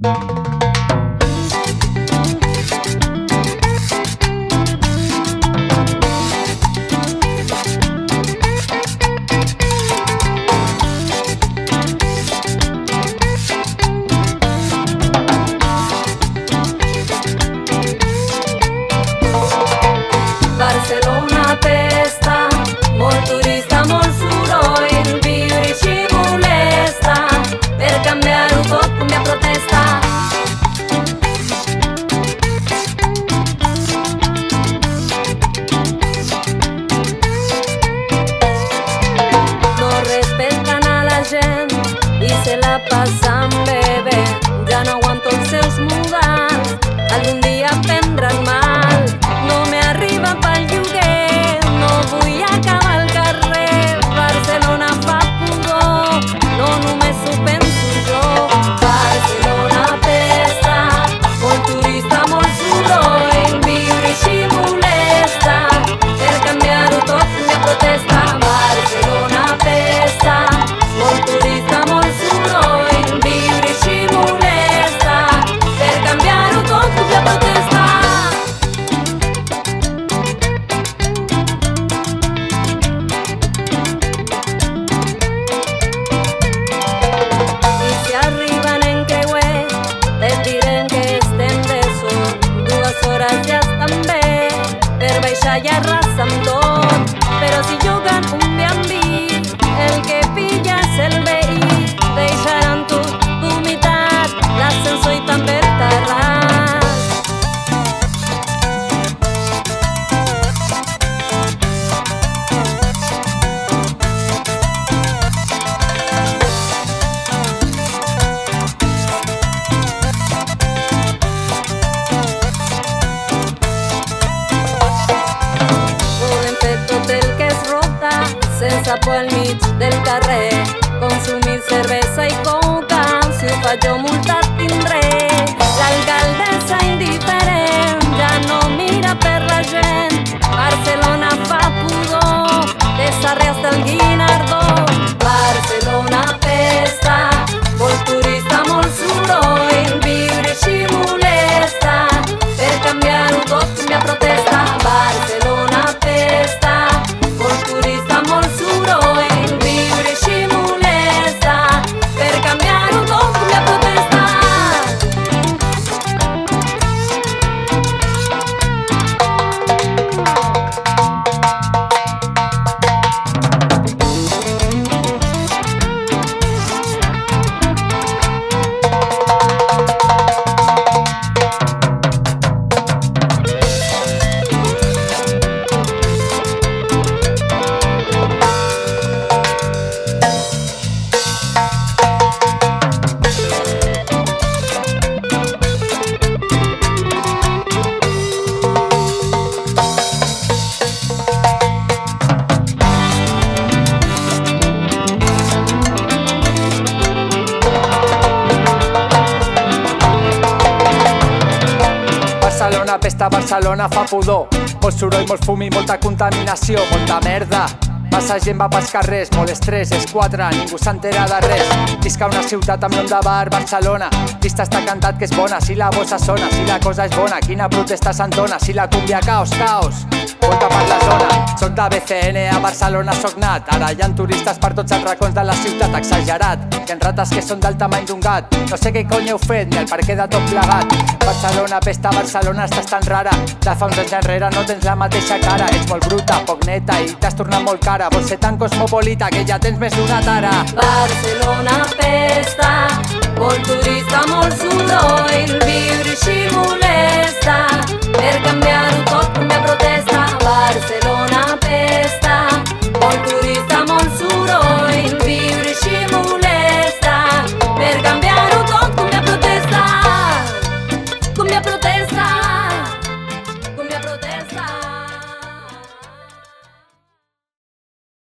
Barcelona i per baixar ja arrasen tot. Però si juguen un B&B, el que sapo al mig del carrer, consumir cerveza y con cancio, falló multa timbre, la alcaldesa indiferente. Barcelona pesta, Barcelona fa pudor. Molt soroll, molt fum i molta contaminació, molta merda. Massa gent va pels carrers, molt estrès, és quatre, ningú s'entera de res. Visca una ciutat amb nom de bar, Barcelona. Vista està cantat que és bona, si la bossa sona, si la cosa és bona, quina protesta s'entona, si la cumbia caos, caos. Volta per la zona, soc de BCN, a Barcelona soc nat. Ara hi ha turistes per tots els racons de la ciutat, exagerat. Hi ha rates que són del tamany d'un gat. No sé què cony heu fet, ni el perquè de tot plegat. Barcelona, pesta, Barcelona, estàs tan rara. De fa uns anys enrere no tens la mateixa cara. Ets molt bruta, poc neta i t'has tornat molt cara. Vols ser tan cosmopolita que ja tens més tara. Barcelona